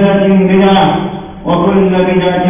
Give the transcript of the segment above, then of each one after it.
محدثة بدعة وكل بدعة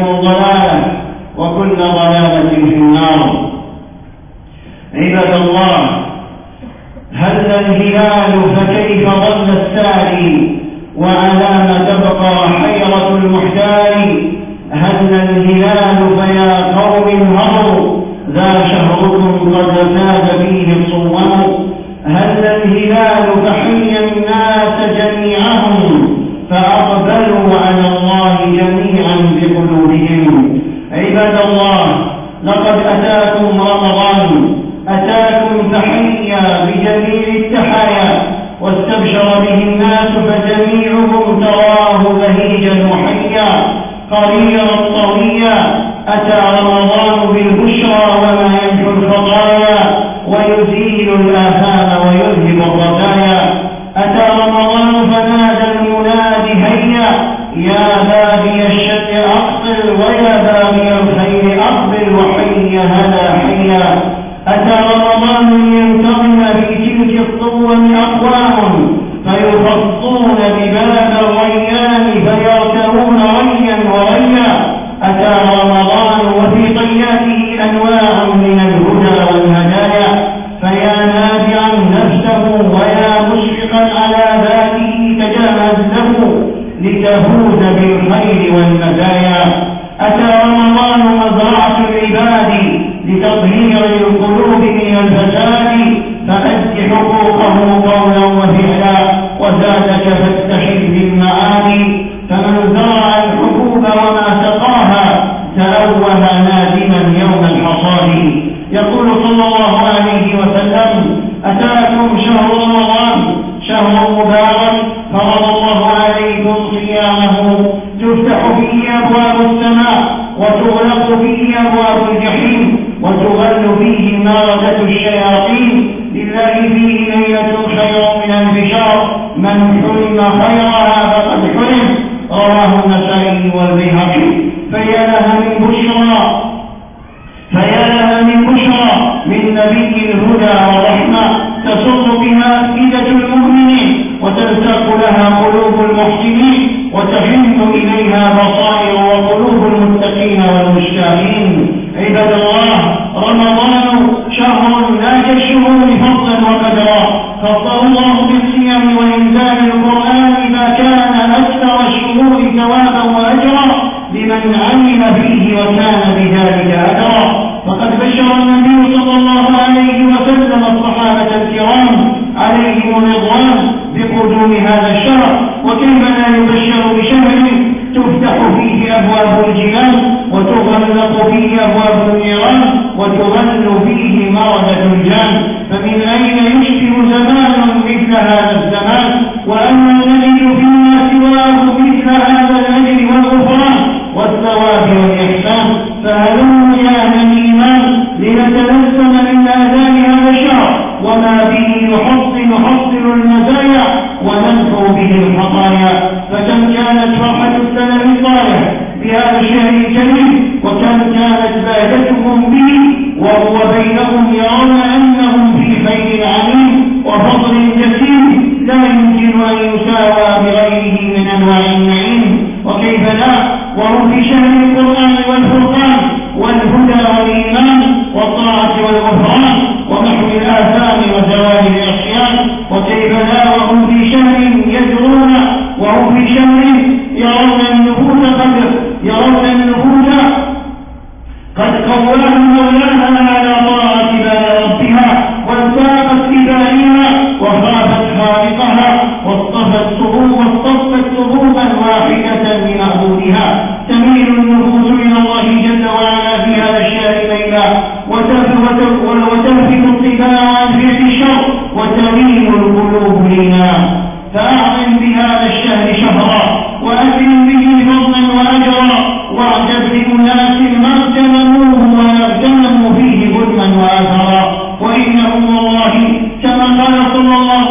sallallahu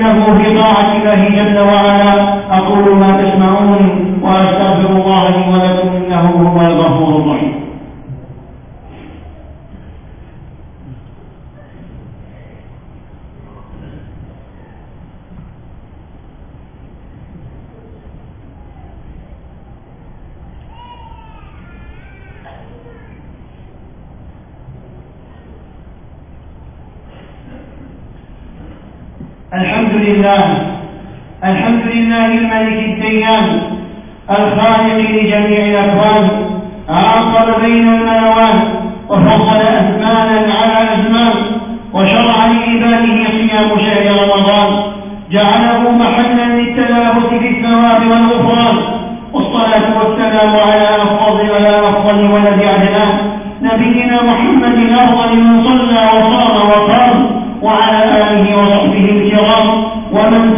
فإنه في طاعة الله جل وعلا. أقول ما تسمعون وأستغفر الله لي ولكم إنه هو الغفور الرحيم. الحمد لله الملك الديان الخالق لجميع الأكوان عاصر بين الملوان وفضل أثمانا على أثمان وشرع لعباده صيام شهر رمضان. جعله محلا للتلاوة في الثواب والغفران. والصلاة والسلام على أفضل ولا أفضل ولد عدنان نبينا محمد الأفضل من صلى وصام وقام وعلى آله وصحبه الكرام ومن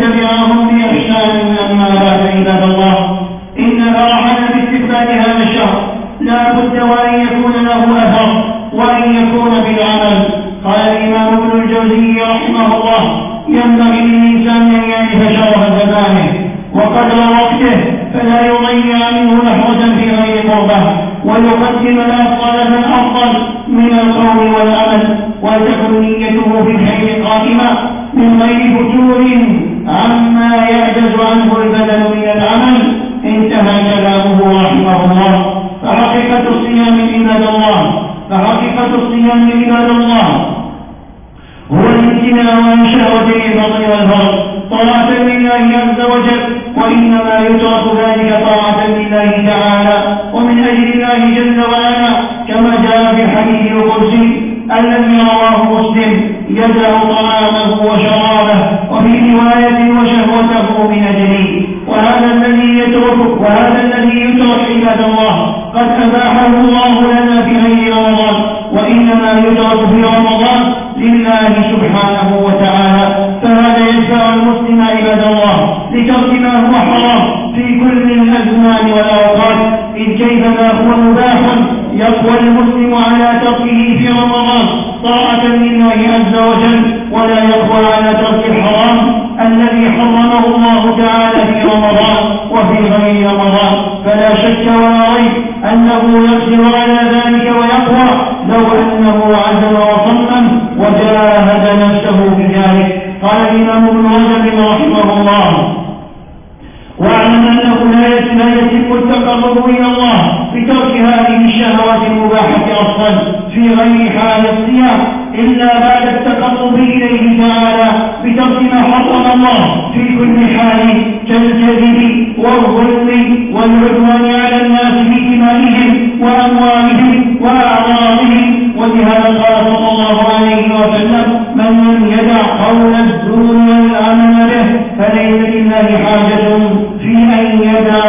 عباد الله قد أباحه الله لنا في غير رمضان وإنما يدرك في رمضان أنه يكشف عن أموالهم وأعراضهم ولهذا قال صلى الله عليه وسلم من لم يدع قول الزور والعمل به فليس لله حاجة في أن يدع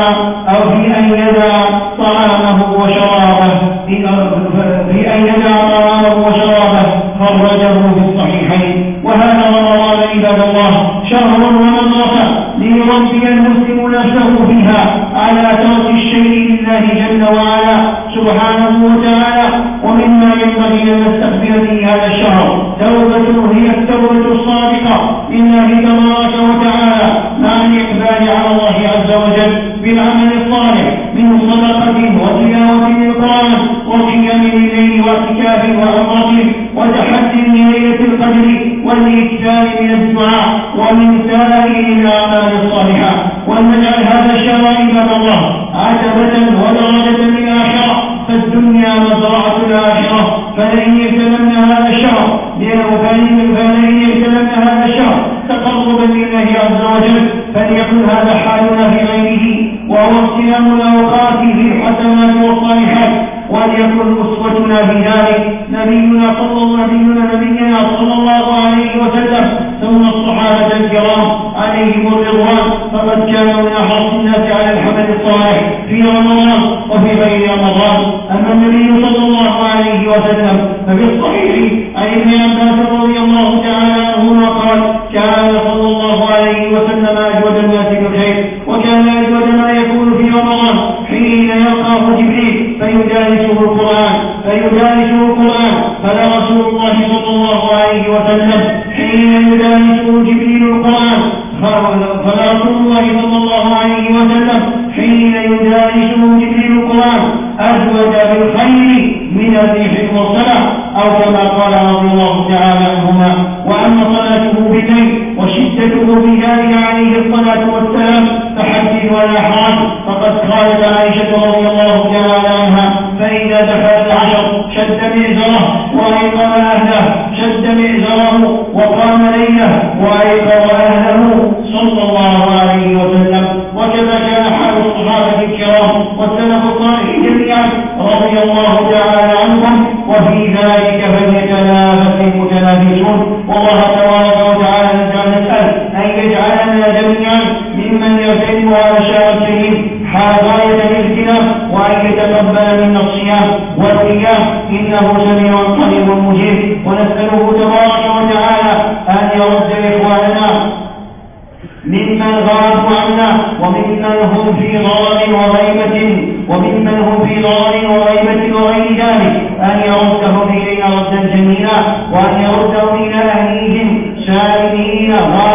أو في أن يدع طعامه وشرابه. في أن يدع طعامه وشرابه خرجه في الصحيحين. وهذا رمضان عباد الله شهر ومدرسة ليربي المسلم نفسه فيها على ترك الشيء لله جل وعلا. سبحانه وتعالى ومما ينبغي أن نستقبل به هذا الشهر توبة هي التوبة الصادقة. لله تبارك ذلك وأن يرجعوا إلى أهليهم شاهدين ما